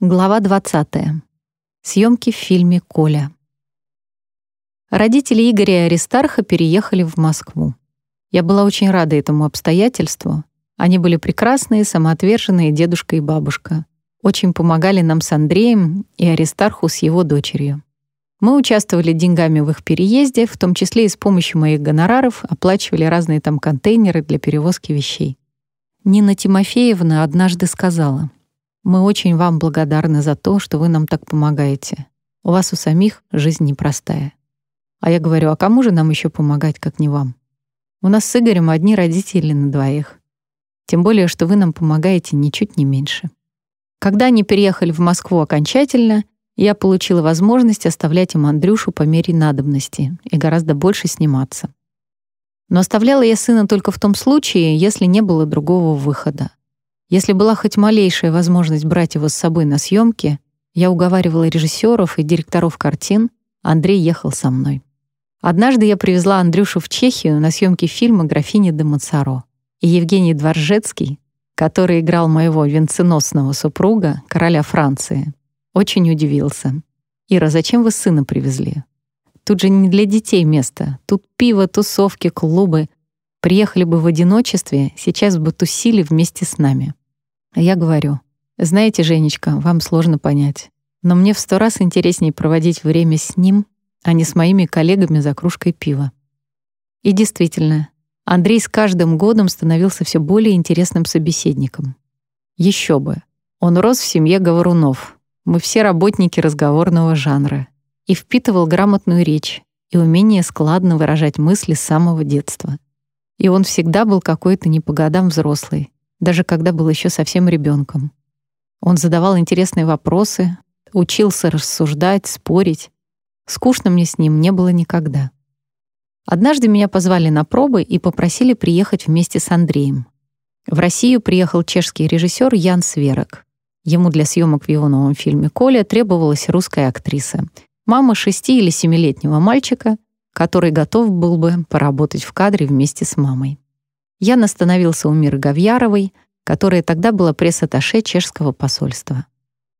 Глава 20. Съемки в фильме «Коля». Родители Игоря и Аристарха переехали в Москву. Я была очень рада этому обстоятельству. Они были прекрасные, самоотверженные дедушка и бабушка. Очень помогали нам с Андреем и Аристарху с его дочерью. Мы участвовали деньгами в их переезде, в том числе и с помощью моих гонораров оплачивали разные там контейнеры для перевозки вещей. Нина Тимофеевна однажды сказала — мы очень вам благодарны за то, что вы нам так помогаете. У вас у самих жизнь непростая. А я говорю, а кому же нам еще помогать, как не вам? У нас с Игорем одни родители на двоих. Тем более, что вы нам помогаете ничуть не меньше. Когда они переехали в Москву окончательно, я получила возможность оставлять им Андрюшу по мере надобности и гораздо больше сниматься. Но оставляла я сына только в том случае, если не было другого выхода. Если была хоть малейшая возможность брать его с собой на съемки, я уговаривала режиссеров и директоров картин, Андрей ехал со мной. Однажды я привезла Андрюшу в Чехию на съемки фильма «Графиня де Мацаро». И Евгений Дворжецкий, который играл моего венценосного супруга, короля Франции, очень удивился. «Ира, зачем вы сына привезли? Тут же не для детей место. Тут пиво, тусовки, клубы. Приехали бы в одиночестве, сейчас бы тусили вместе с нами. А я говорю, знаете, Женечка, вам сложно понять, но мне в сто раз интереснее проводить время с ним, а не с моими коллегами за кружкой пива. И действительно, Андрей с каждым годом становился все более интересным собеседником. Еще бы. Он рос в семье говорунов. Мы все работники разговорного жанра. И впитывал грамотную речь и умение складно выражать мысли с самого детства. И он всегда был какой-то не по годам взрослый, даже когда был еще совсем ребенком. Он задавал интересные вопросы, учился рассуждать, спорить. Скучно мне с ним не было никогда. Однажды меня позвали на пробы и попросили приехать вместе с Андреем. В Россию приехал чешский режиссер Ян Сверок. Ему для съемок в его новом фильме «Коля» требовалась русская актриса. Мама шести- или семилетнего мальчика, который готов был бы поработать в кадре вместе с мамой. Я остановился у Миры Гавьяровой, которая тогда была пресс-атташе чешского посольства.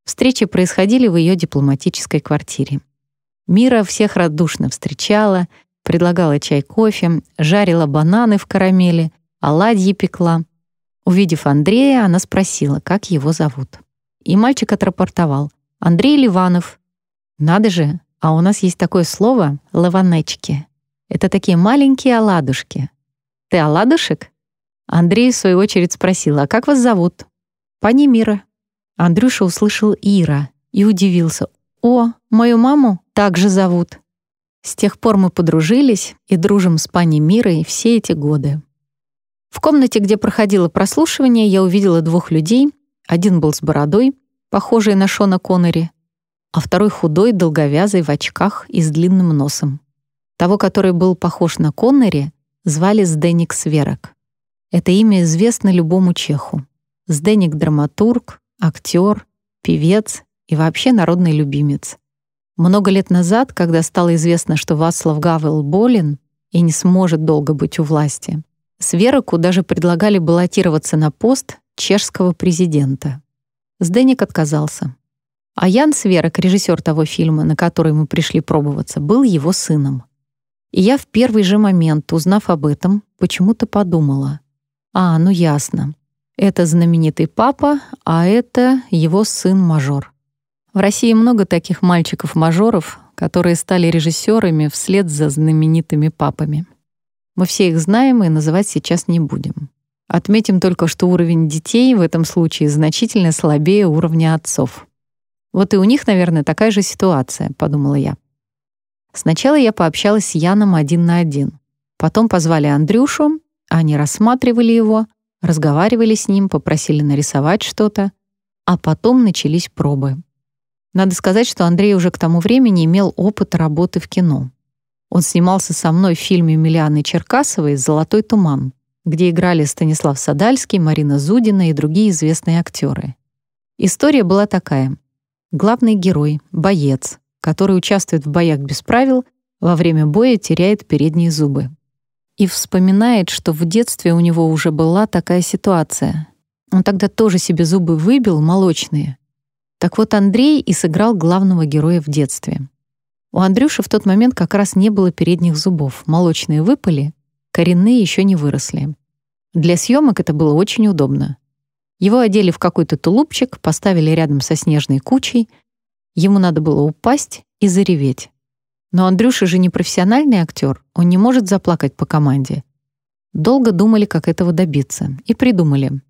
Встречи происходили в ее дипломатической квартире. Мира всех радушно встречала, предлагала чай, кофе, жарила бананы в карамели, оладьи пекла. Увидев Андрея, она спросила, как его зовут. И мальчик отрапортовал. «Андрей Ливанов». «Надо же, а у нас есть такое слово «лаванечки». Это такие маленькие оладушки. Ты оладушек? Андрей, в свою очередь, спросил, а как вас зовут? Пани Мира. Андрюша услышал Ира и удивился. О, мою маму также зовут. С тех пор мы подружились и дружим с пани Мирой все эти годы. В комнате, где проходило прослушивание, я увидела двух людей. Один был с бородой, похожей на Шона Коннери, а второй худой, долговязый, в очках и с длинным носом. Того, который был похож на Коннери, звали Сденик Сверок. Это имя известно любому чеху. Сденик — драматург, актер, певец и вообще народный любимец. Много лет назад, когда стало известно, что Вацлав Гавел болен и не сможет долго быть у власти, Свероку даже предлагали баллотироваться на пост чешского президента. Сденик отказался. А Ян Сверок, режиссер того фильма, на который мы пришли пробоваться, был его сыном. И я в первый же момент, узнав об этом, почему-то подумала. А, ну ясно. Это знаменитый папа, а это его сын-мажор. В России много таких мальчиков-мажоров, которые стали режиссерами вслед за знаменитыми папами. Мы все их знаем и называть сейчас не будем. Отметим только, что уровень детей в этом случае значительно слабее уровня отцов. Вот и у них, наверное, такая же ситуация, подумала я. Сначала я пообщалась с Яном один на один. Потом позвали Андрюшу, они рассматривали его, разговаривали с ним, попросили нарисовать что-то, а потом начались пробы. Надо сказать, что Андрей уже к тому времени имел опыт работы в кино. Он снимался со мной в фильме Миллианы Черкасовой «Золотой туман», где играли Станислав Садальский, Марина Зудина и другие известные актеры. История была такая. Главный герой, боец, который участвует в боях без правил, во время боя теряет передние зубы. И вспоминает, что в детстве у него уже была такая ситуация. Он тогда тоже себе зубы выбил, молочные. Так вот, Андрей и сыграл главного героя в детстве. У Андрюши в тот момент как раз не было передних зубов, молочные выпали, коренные еще не выросли. Для съемок это было очень удобно. Его одели в какой-то тулупчик, поставили рядом со снежной кучей. Ему надо было упасть и зареветь. Но Андрюша же не профессиональный актер, он не может заплакать по команде. Долго думали, как этого добиться, и придумали.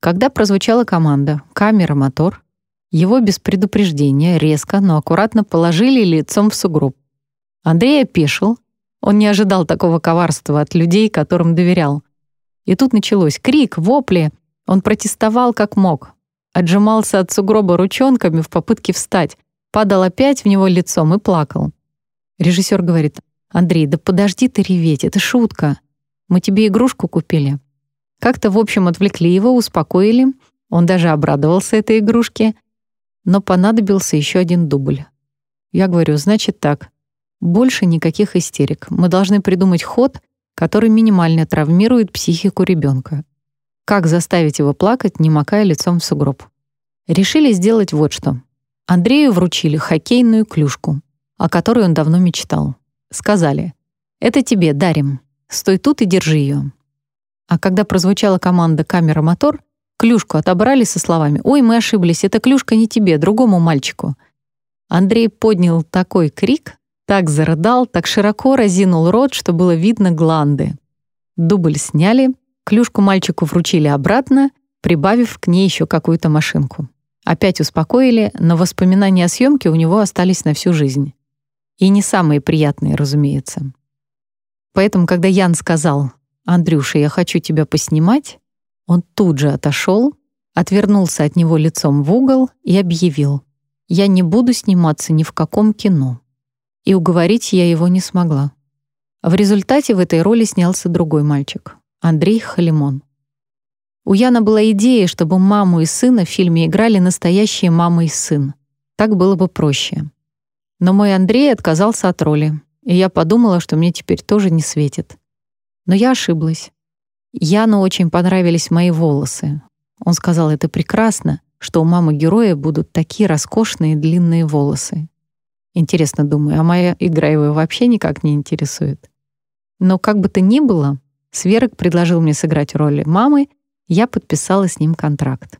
Когда прозвучала команда «Камера, мотор», его без предупреждения резко, но аккуратно положили лицом в сугроб. Андрей опешил. Он не ожидал такого коварства от людей, которым доверял. И тут началось крик, вопли. Он протестовал как мог. Отжимался от сугроба ручонками в попытке встать. Падал опять в него лицом и плакал. Режиссер говорит, «Андрей, да подожди ты реветь, это шутка. Мы тебе игрушку купили». Как-то, в общем, отвлекли его, успокоили. Он даже обрадовался этой игрушке. Но понадобился еще один дубль. Я говорю, значит так, больше никаких истерик. Мы должны придумать ход, который минимально травмирует психику ребенка. Как заставить его плакать, не макая лицом в сугроб? Решили сделать вот что. Андрею вручили хоккейную клюшку, о которой он давно мечтал. Сказали, «Это тебе дарим. Стой тут и держи ее». А когда прозвучала команда «Камера-мотор», клюшку отобрали со словами «Ой, мы ошиблись, эта клюшка не тебе, другому мальчику». Андрей поднял такой крик, так зарыдал, так широко разинул рот, что было видно гланды. Дубль сняли, клюшку мальчику вручили обратно, прибавив к ней еще какую-то машинку. Опять успокоили, но воспоминания о съемке у него остались на всю жизнь. И не самые приятные, разумеется. Поэтому, когда Ян сказал «Андрюша, я хочу тебя поснимать», он тут же отошел, отвернулся от него лицом в угол и объявил «Я не буду сниматься ни в каком кино» и уговорить я его не смогла. В результате в этой роли снялся другой мальчик — Андрей Халимон. У Яна была идея, чтобы маму и сына в фильме играли настоящие мама и сын. Так было бы проще. Но мой Андрей отказался от роли, и я подумала, что мне теперь тоже не светит. Но я ошиблась. Яну очень понравились мои волосы. Он сказал, это прекрасно, что у мамы героя будут такие роскошные длинные волосы. Интересно, думаю, а моя игра его вообще никак не интересует. Но как бы то ни было, Сверок предложил мне сыграть роль мамы, я подписала с ним контракт.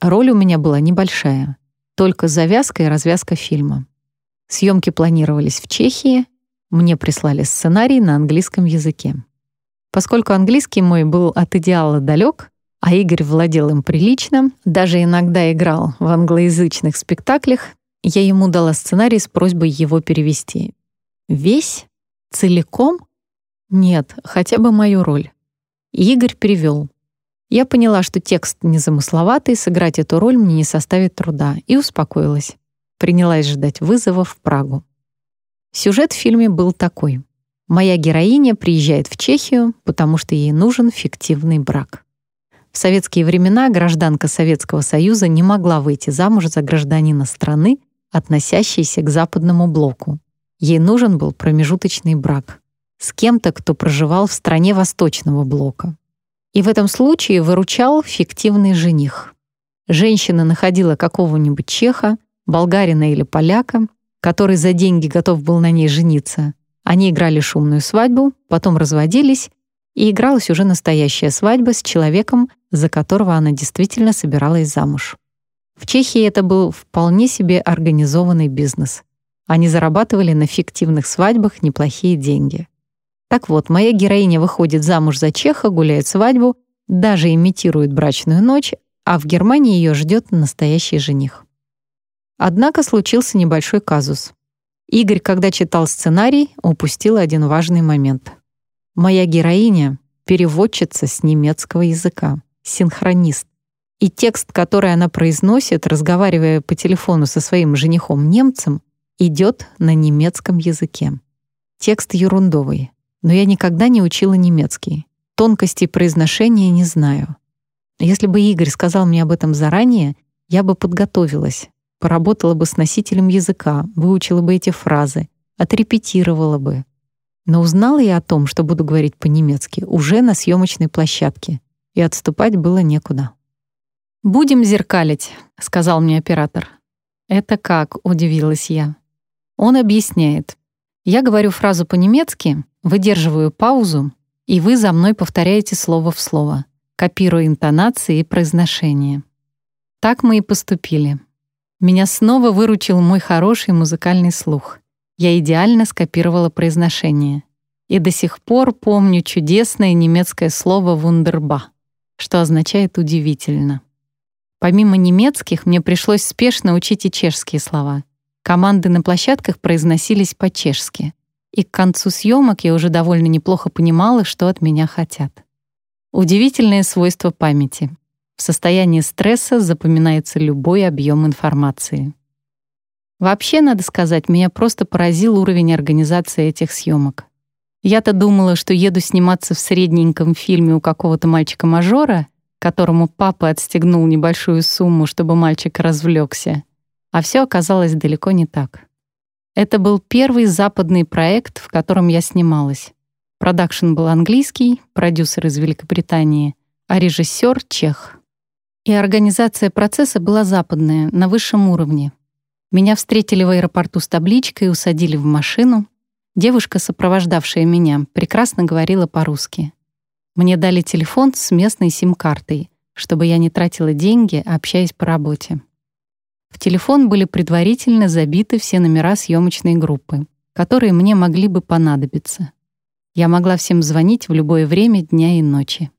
Роль у меня была небольшая, только завязка и развязка фильма. Съемки планировались в Чехии, мне прислали сценарий на английском языке. Поскольку английский мой был от идеала далек, а Игорь владел им прилично, даже иногда играл в англоязычных спектаклях, я ему дала сценарий с просьбой его перевести. Весь? Целиком? Нет, хотя бы мою роль. Игорь перевел. Я поняла, что текст незамысловатый, сыграть эту роль мне не составит труда, и успокоилась. Принялась ждать вызова в Прагу. Сюжет в фильме был такой. Моя героиня приезжает в Чехию, потому что ей нужен фиктивный брак. В советские времена гражданка Советского Союза не могла выйти замуж за гражданина страны, относящейся к западному блоку. Ей нужен был промежуточный брак с кем-то, кто проживал в стране восточного блока. И в этом случае выручал фиктивный жених. Женщина находила какого-нибудь чеха, болгарина или поляка, который за деньги готов был на ней жениться. Они играли шумную свадьбу, потом разводились, и игралась уже настоящая свадьба с человеком, за которого она действительно собиралась замуж. В Чехии это был вполне себе организованный бизнес. Они зарабатывали на фиктивных свадьбах неплохие деньги. Так вот, моя героиня выходит замуж за чеха, гуляет свадьбу, даже имитирует брачную ночь, а в Германии ее ждет настоящий жених. Однако случился небольшой казус. Игорь, когда читал сценарий, упустил один важный момент. Моя героиня — переводчица с немецкого языка, синхронист и текст, который она произносит, разговаривая по телефону со своим женихом-немцем, идет на немецком языке. Текст ерундовый, но я никогда не учила немецкий. Тонкостей произношения не знаю. Если бы Игорь сказал мне об этом заранее, я бы подготовилась, поработала бы с носителем языка, выучила бы эти фразы, отрепетировала бы. Но узнала я о том, что буду говорить по-немецки, уже на съемочной площадке, и отступать было некуда. «Будем зеркалить», — сказал мне оператор. «Это как?» — удивилась я. Он объясняет. Я говорю фразу по-немецки, выдерживаю паузу, и вы за мной повторяете слово в слово, копируя интонации и произношение. Так мы и поступили. Меня снова выручил мой хороший музыкальный слух. Я идеально скопировала произношение. И до сих пор помню чудесное немецкое слово «вундерба», что означает «удивительно». Помимо немецких, мне пришлось спешно учить и чешские слова. Команды на площадках произносились по-чешски. И к концу съемок я уже довольно неплохо понимала, что от меня хотят. Удивительное свойство памяти. В состоянии стресса запоминается любой объем информации. Вообще, надо сказать, меня просто поразил уровень организации этих съемок. Я-то думала, что еду сниматься в средненьком фильме у какого-то мальчика-мажора, которому папа отстегнул небольшую сумму, чтобы мальчик развлекся. А все оказалось далеко не так. Это был первый западный проект, в котором я снималась. Продакшн был английский, продюсер из Великобритании, а режиссер — чех. И организация процесса была западная, на высшем уровне. Меня встретили в аэропорту с табличкой и усадили в машину. Девушка, сопровождавшая меня, прекрасно говорила по-русски. Мне дали телефон с местной сим-картой, чтобы я не тратила деньги, общаясь по работе. В телефон были предварительно забиты все номера съемочной группы, которые мне могли бы понадобиться. Я могла всем звонить в любое время дня и ночи.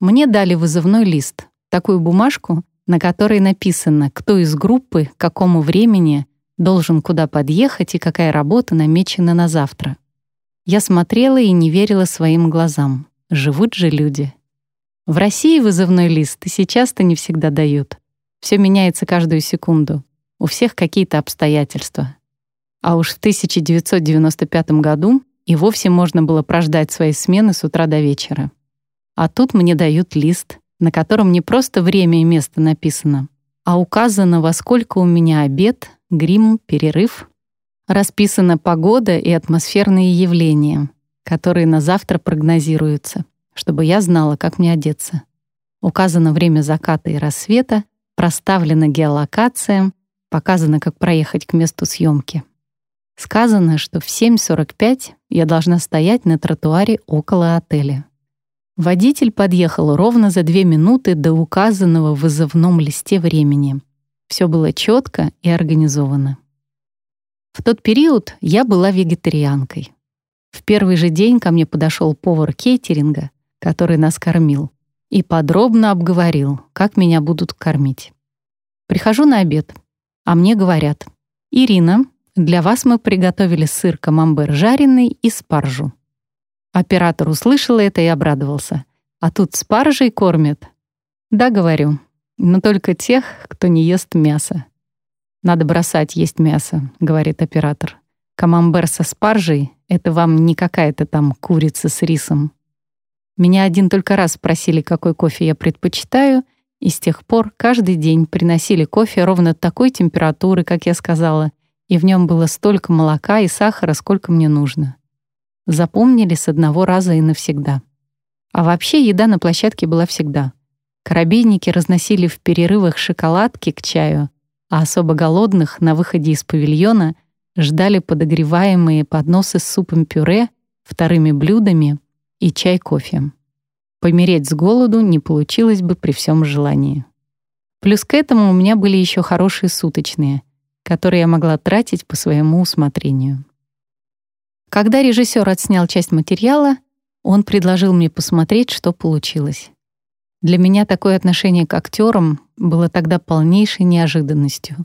Мне дали вызывной лист, такую бумажку, на которой написано, кто из группы, к какому времени должен куда подъехать и какая работа намечена на завтра. Я смотрела и не верила своим глазам. Живут же люди. В России вызывной лист сейчас-то не всегда дают. Все меняется каждую секунду. У всех какие-то обстоятельства. А уж в 1995 году и вовсе можно было прождать свои смены с утра до вечера. А тут мне дают лист, на котором не просто время и место написано, а указано, во сколько у меня обед, грим, перерыв. Расписана погода и атмосферные явления — которые на завтра прогнозируются, чтобы я знала, как мне одеться. Указано время заката и рассвета, проставлена геолокация, показано, как проехать к месту съемки. Сказано, что в 7.45 я должна стоять на тротуаре около отеля. Водитель подъехал ровно за две минуты до указанного в вызывном листе времени. Все было четко и организовано. В тот период я была вегетарианкой. В первый же день ко мне подошел повар кейтеринга, который нас кормил, и подробно обговорил, как меня будут кормить. Прихожу на обед, а мне говорят, «Ирина, для вас мы приготовили сыр камамбер жареный и спаржу». Оператор услышал это и обрадовался. «А тут спаржей кормят?» «Да, говорю, но только тех, кто не ест мясо». «Надо бросать есть мясо», — говорит оператор. «Камамбер со спаржей это вам не какая-то там курица с рисом. Меня один только раз спросили, какой кофе я предпочитаю, и с тех пор каждый день приносили кофе ровно такой температуры, как я сказала, и в нем было столько молока и сахара, сколько мне нужно. Запомнили с одного раза и навсегда. А вообще еда на площадке была всегда. Корабейники разносили в перерывах шоколадки к чаю, а особо голодных на выходе из павильона ждали подогреваемые подносы с супом-пюре, вторыми блюдами и чай-кофе. Помереть с голоду не получилось бы при всем желании. Плюс к этому у меня были еще хорошие суточные, которые я могла тратить по своему усмотрению. Когда режиссер отснял часть материала, он предложил мне посмотреть, что получилось. Для меня такое отношение к актерам было тогда полнейшей неожиданностью.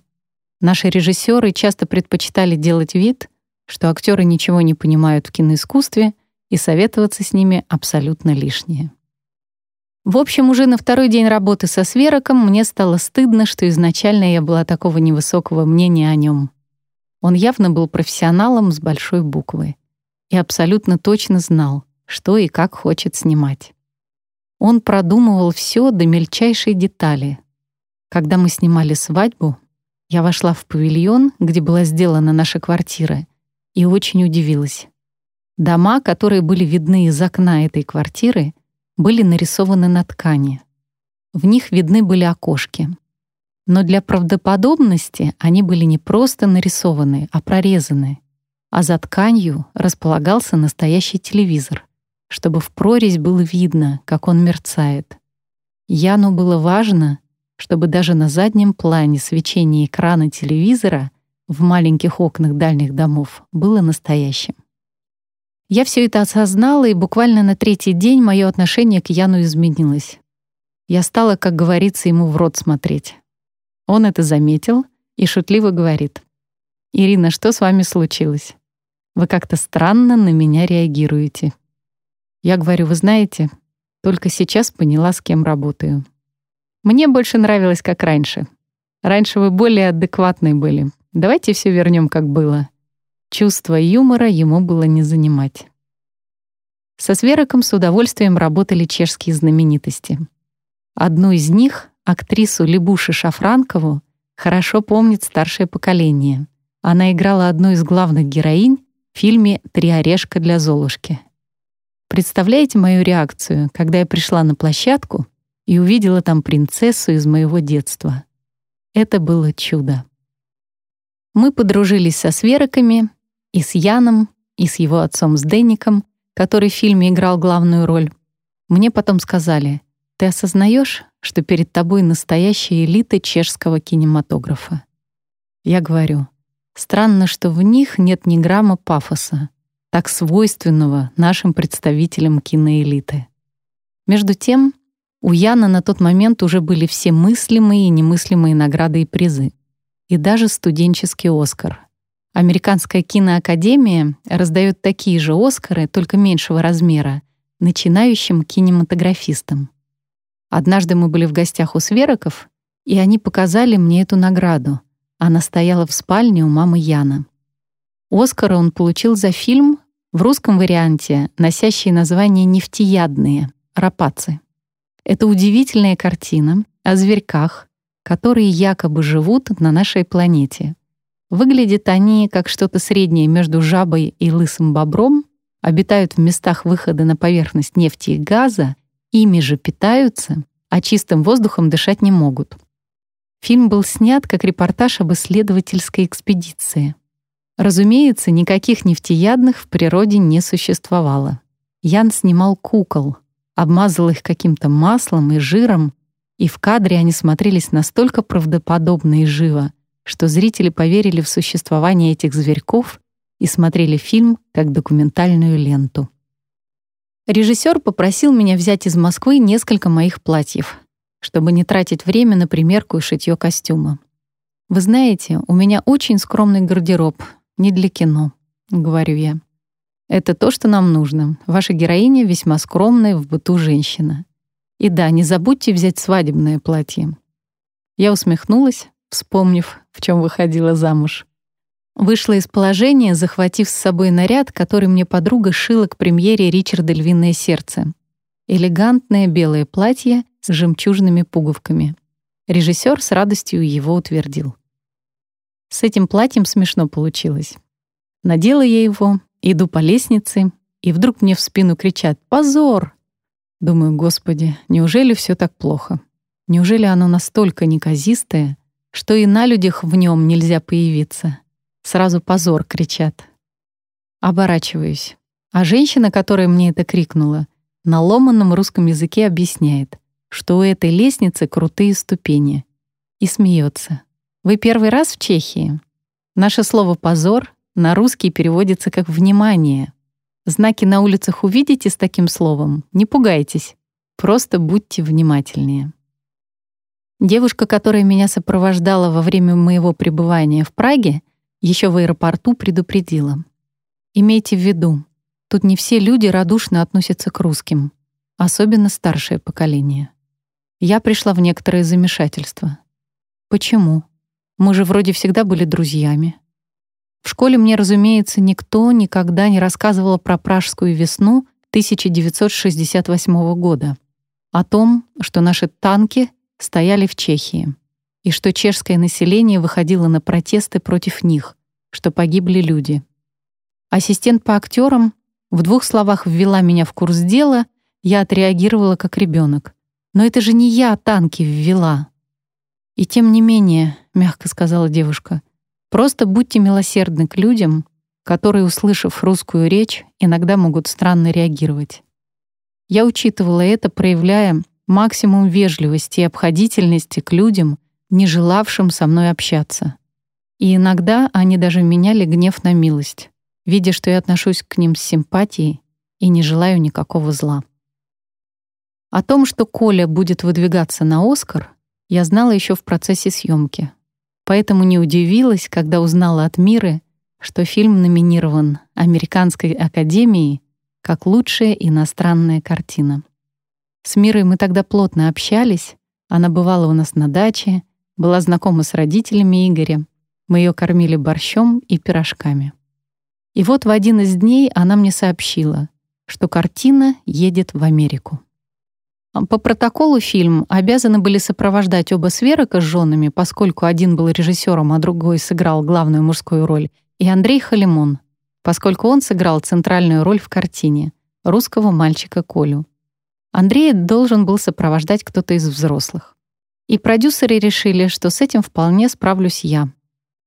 Наши режиссеры часто предпочитали делать вид, что актеры ничего не понимают в киноискусстве, и советоваться с ними абсолютно лишнее. В общем, уже на второй день работы со Свероком мне стало стыдно, что изначально я была такого невысокого мнения о нем. Он явно был профессионалом с большой буквы и абсолютно точно знал, что и как хочет снимать. Он продумывал все до мельчайшей детали. Когда мы снимали свадьбу, я вошла в павильон, где была сделана наша квартира, и очень удивилась. Дома, которые были видны из окна этой квартиры, были нарисованы на ткани. В них видны были окошки. Но для правдоподобности они были не просто нарисованы, а прорезаны. А за тканью располагался настоящий телевизор, чтобы в прорезь было видно, как он мерцает. Яну было важно, чтобы даже на заднем плане свечение экрана телевизора в маленьких окнах дальних домов было настоящим. Я все это осознала, и буквально на третий день мое отношение к Яну изменилось. Я стала, как говорится, ему в рот смотреть. Он это заметил и шутливо говорит. «Ирина, что с вами случилось? Вы как-то странно на меня реагируете». Я говорю, вы знаете, только сейчас поняла, с кем работаю. Мне больше нравилось, как раньше. Раньше вы более адекватные были. Давайте все вернем, как было. Чувство юмора ему было не занимать. Со Свероком с удовольствием работали чешские знаменитости. Одну из них Актрису Лебуши Шафранкову хорошо помнит старшее поколение. Она играла одну из главных героинь в фильме «Три орешка для Золушки». Представляете мою реакцию, когда я пришла на площадку и увидела там принцессу из моего детства? Это было чудо. Мы подружились со Свероками и с Яном, и с его отцом с Денником, который в фильме играл главную роль. Мне потом сказали, ты осознаешь, что перед тобой настоящая элита чешского кинематографа. Я говорю, странно, что в них нет ни грамма пафоса, так свойственного нашим представителям киноэлиты. Между тем, у Яна на тот момент уже были все мыслимые и немыслимые награды и призы. И даже студенческий «Оскар». Американская киноакадемия раздает такие же «Оскары», только меньшего размера, начинающим кинематографистам. Однажды мы были в гостях у Свероков, и они показали мне эту награду. Она стояла в спальне у мамы Яна. Оскара он получил за фильм в русском варианте, носящий название «Нефтеядные» — «Рапацы». Это удивительная картина о зверьках, которые якобы живут на нашей планете. Выглядят они как что-то среднее между жабой и лысым бобром, обитают в местах выхода на поверхность нефти и газа ими же питаются, а чистым воздухом дышать не могут. Фильм был снят как репортаж об исследовательской экспедиции. Разумеется, никаких нефтеядных в природе не существовало. Ян снимал кукол, обмазал их каким-то маслом и жиром, и в кадре они смотрелись настолько правдоподобно и живо, что зрители поверили в существование этих зверьков и смотрели фильм как документальную ленту. Режиссер попросил меня взять из Москвы несколько моих платьев, чтобы не тратить время на примерку и шитье костюма. «Вы знаете, у меня очень скромный гардероб, не для кино», — говорю я. «Это то, что нам нужно. Ваша героиня весьма скромная в быту женщина. И да, не забудьте взять свадебное платье». Я усмехнулась, вспомнив, в чем выходила замуж. Вышла из положения, захватив с собой наряд, который мне подруга шила к премьере Ричарда «Львиное сердце». Элегантное белое платье с жемчужными пуговками. Режиссер с радостью его утвердил. С этим платьем смешно получилось. Надела я его, иду по лестнице, и вдруг мне в спину кричат «Позор!». Думаю, господи, неужели все так плохо? Неужели оно настолько неказистое, что и на людях в нем нельзя появиться? Сразу позор кричат. Оборачиваюсь. А женщина, которая мне это крикнула, на ломаном русском языке объясняет, что у этой лестницы крутые ступени. И смеется. Вы первый раз в Чехии? Наше слово «позор» на русский переводится как «внимание». Знаки на улицах увидите с таким словом? Не пугайтесь. Просто будьте внимательнее. Девушка, которая меня сопровождала во время моего пребывания в Праге, еще в аэропорту предупредила. Имейте в виду, тут не все люди радушно относятся к русским, особенно старшее поколение. Я пришла в некоторое замешательство. Почему? Мы же вроде всегда были друзьями. В школе мне, разумеется, никто никогда не рассказывал про пражскую весну 1968 года, о том, что наши танки стояли в Чехии и что чешское население выходило на протесты против них, что погибли люди. Ассистент по актерам в двух словах ввела меня в курс дела, я отреагировала как ребенок. Но это же не я танки ввела. «И тем не менее», — мягко сказала девушка, «просто будьте милосердны к людям, которые, услышав русскую речь, иногда могут странно реагировать». Я учитывала это, проявляя максимум вежливости и обходительности к людям, не желавшим со мной общаться. И иногда они даже меняли гнев на милость, видя, что я отношусь к ним с симпатией и не желаю никакого зла. О том, что Коля будет выдвигаться на «Оскар», я знала еще в процессе съемки. Поэтому не удивилась, когда узнала от Миры, что фильм номинирован Американской академией как лучшая иностранная картина. С Мирой мы тогда плотно общались, она бывала у нас на даче, была знакома с родителями Игоря, мы ее кормили борщом и пирожками. И вот в один из дней она мне сообщила, что картина едет в Америку. По протоколу фильм обязаны были сопровождать оба Сверока с женами, поскольку один был режиссером, а другой сыграл главную мужскую роль, и Андрей Халимон, поскольку он сыграл центральную роль в картине — русского мальчика Колю. Андрея должен был сопровождать кто-то из взрослых. И продюсеры решили, что с этим вполне справлюсь я.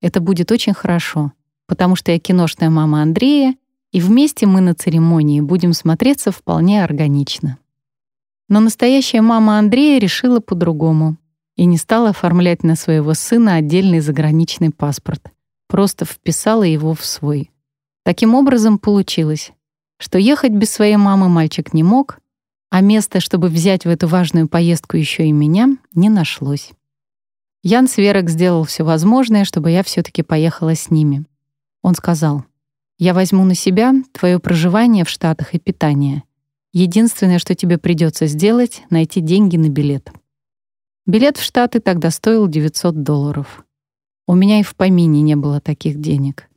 Это будет очень хорошо, потому что я киношная мама Андрея, и вместе мы на церемонии будем смотреться вполне органично. Но настоящая мама Андрея решила по-другому и не стала оформлять на своего сына отдельный заграничный паспорт, просто вписала его в свой. Таким образом получилось, что ехать без своей мамы мальчик не мог, а места, чтобы взять в эту важную поездку еще и меня, не нашлось. Ян Сверок сделал все возможное, чтобы я все таки поехала с ними. Он сказал, «Я возьму на себя твое проживание в Штатах и питание, Единственное, что тебе придется сделать, найти деньги на билет. Билет в Штаты тогда стоил 900 долларов. У меня и в помине не было таких денег.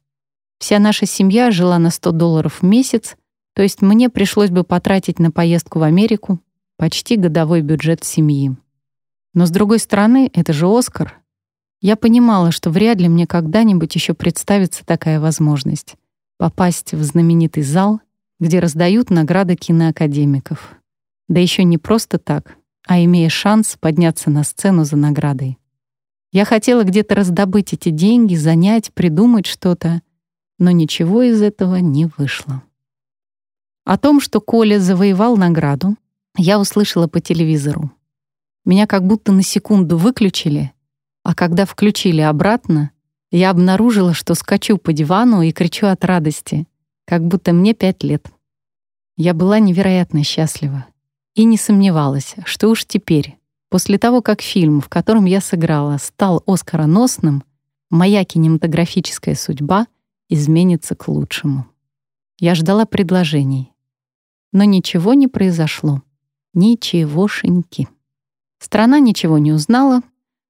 Вся наша семья жила на 100 долларов в месяц, то есть мне пришлось бы потратить на поездку в Америку почти годовой бюджет семьи. Но с другой стороны, это же Оскар. Я понимала, что вряд ли мне когда-нибудь еще представится такая возможность — попасть в знаменитый зал — где раздают награды киноакадемиков. Да еще не просто так, а имея шанс подняться на сцену за наградой. Я хотела где-то раздобыть эти деньги, занять, придумать что-то, но ничего из этого не вышло. О том, что Коля завоевал награду, я услышала по телевизору. Меня как будто на секунду выключили, а когда включили обратно, я обнаружила, что скачу по дивану и кричу от радости как будто мне пять лет. Я была невероятно счастлива и не сомневалась, что уж теперь, после того, как фильм, в котором я сыграла, стал оскароносным, моя кинематографическая судьба изменится к лучшему. Я ждала предложений, но ничего не произошло. Ничегошеньки. Страна ничего не узнала,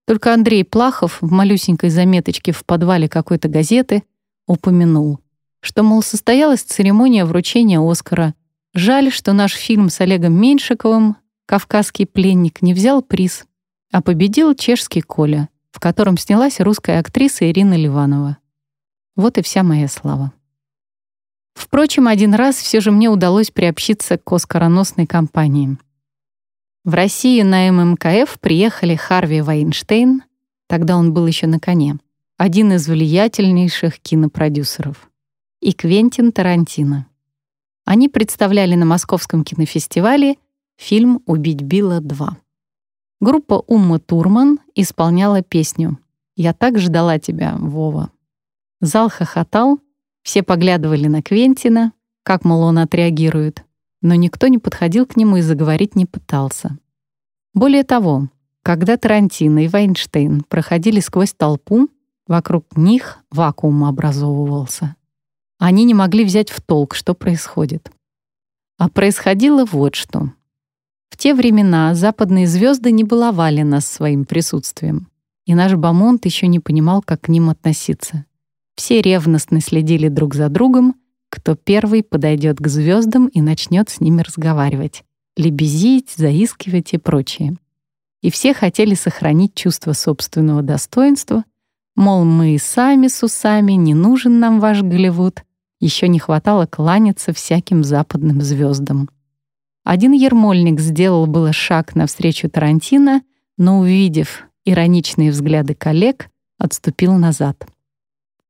только Андрей Плахов в малюсенькой заметочке в подвале какой-то газеты упомянул что, мол, состоялась церемония вручения Оскара. Жаль, что наш фильм с Олегом Меньшиковым «Кавказский пленник» не взял приз, а победил чешский Коля, в котором снялась русская актриса Ирина Ливанова. Вот и вся моя слава. Впрочем, один раз все же мне удалось приобщиться к оскароносной компании. В Россию на ММКФ приехали Харви Вайнштейн, тогда он был еще на коне, один из влиятельнейших кинопродюсеров и Квентин Тарантино. Они представляли на Московском кинофестивале фильм «Убить Билла 2». Группа Умма Турман исполняла песню «Я так ждала тебя, Вова». Зал хохотал, все поглядывали на Квентина, как, мол, он отреагирует, но никто не подходил к нему и заговорить не пытался. Более того, когда Тарантино и Вайнштейн проходили сквозь толпу, вокруг них вакуум образовывался. Они не могли взять в толк, что происходит. А происходило вот что. В те времена западные звезды не баловали нас своим присутствием, и наш Бамонт еще не понимал, как к ним относиться. Все ревностно следили друг за другом, кто первый подойдет к звездам и начнет с ними разговаривать, лебезить, заискивать и прочее. И все хотели сохранить чувство собственного достоинства, мол, мы сами с усами, не нужен нам ваш Голливуд, еще не хватало кланяться всяким западным звездам. Один ермольник сделал было шаг навстречу Тарантино, но, увидев, ироничные взгляды коллег, отступил назад.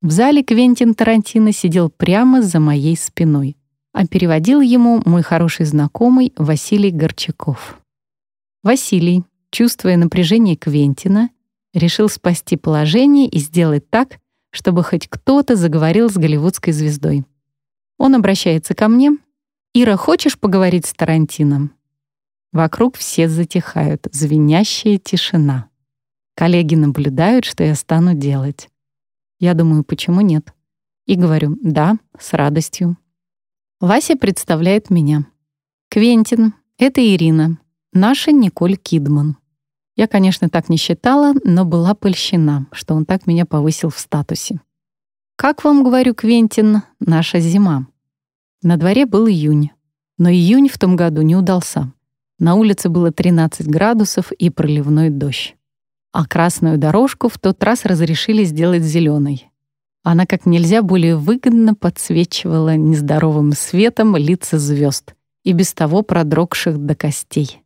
В зале Квентин Тарантино сидел прямо за моей спиной, а переводил ему мой хороший знакомый Василий Горчаков. Василий, чувствуя напряжение Квентина, решил спасти положение и сделать так, чтобы хоть кто-то заговорил с голливудской звездой. Он обращается ко мне. «Ира, хочешь поговорить с Тарантином?» Вокруг все затихают, звенящая тишина. Коллеги наблюдают, что я стану делать. Я думаю, почему нет? И говорю, да, с радостью. Вася представляет меня. Квентин — это Ирина, наша Николь Кидман. Я, конечно, так не считала, но была польщена, что он так меня повысил в статусе. Как вам, говорю, Квентин, наша зима? На дворе был июнь. Но июнь в том году не удался. На улице было 13 градусов и проливной дождь. А красную дорожку в тот раз разрешили сделать зеленой. Она как нельзя более выгодно подсвечивала нездоровым светом лица звезд и без того продрогших до костей.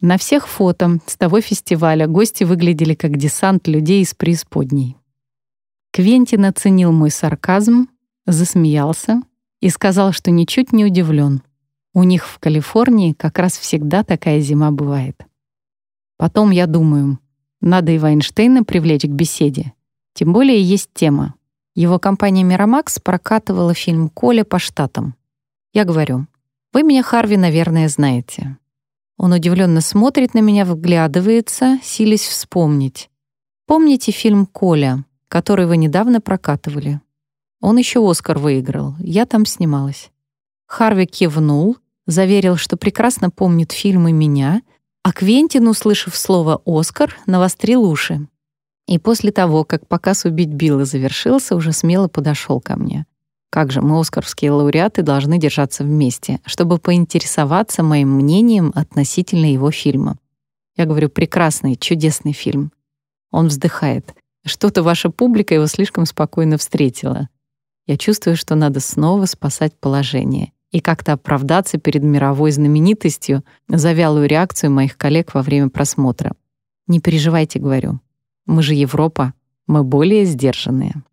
На всех фото с того фестиваля гости выглядели как десант людей из преисподней. Квентин оценил мой сарказм, засмеялся и сказал, что ничуть не удивлен. У них в Калифорнии как раз всегда такая зима бывает. Потом я думаю, надо и Вайнштейна привлечь к беседе. Тем более есть тема. Его компания «Мирамакс» прокатывала фильм «Коля» по штатам. Я говорю, вы меня, Харви, наверное, знаете. Он удивленно смотрит на меня, вглядывается, силясь вспомнить. Помните фильм «Коля», который вы недавно прокатывали? Он еще «Оскар» выиграл, я там снималась. Харви кивнул, заверил, что прекрасно помнит фильмы «Меня», а Квентин, услышав слово «Оскар», навострил уши. И после того, как показ «Убить Билла» завершился, уже смело подошел ко мне. Как же мы, оскаровские лауреаты, должны держаться вместе, чтобы поинтересоваться моим мнением относительно его фильма. Я говорю, прекрасный, чудесный фильм. Он вздыхает. Что-то ваша публика его слишком спокойно встретила. Я чувствую, что надо снова спасать положение и как-то оправдаться перед мировой знаменитостью за вялую реакцию моих коллег во время просмотра. Не переживайте, говорю. Мы же Европа, мы более сдержанные.